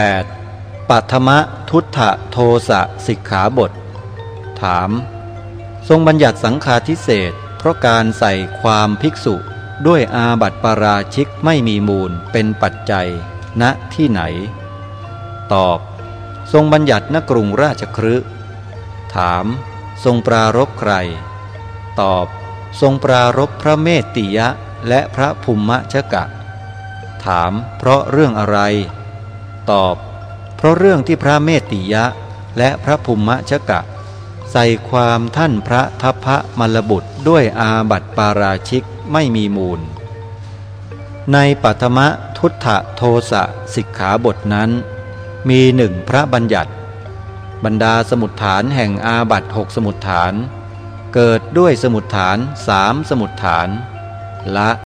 8. ปัทมะทุตถะโทสะสิกขาบท ถาม ทรงบัญญัติสังฆาทิเศษเพราะการใส่ความภิกษุด้วยอาบัติปาราชิกไม่มีมูลเป็นปัจจัยณที่ไหน ตอบ ทรงบัญญัติณกรุงราชครืถาม ทรงปรารบใคร ตอบ ทรงปรารบพระเมตติยะและพระภูมิชกะ ถาม เพราะเรื่องอะไร ตอบ เพราะเรื่องที่พระเมติยะและพระภูมิชกะ ใส่ความท่านพระทัพพระมลบุตรด้วยอาบัติปาราชิกไม่มีมูล ในปัทมะทุตถะโทสะสิกขาบทนั้น มีหนึ่งพระบัญญัติ บรรดาสมุดฐานแห่งอาบัตหกสมุดฐาน เกิดด้วยสมุดฐานสามสมุดฐาน ละ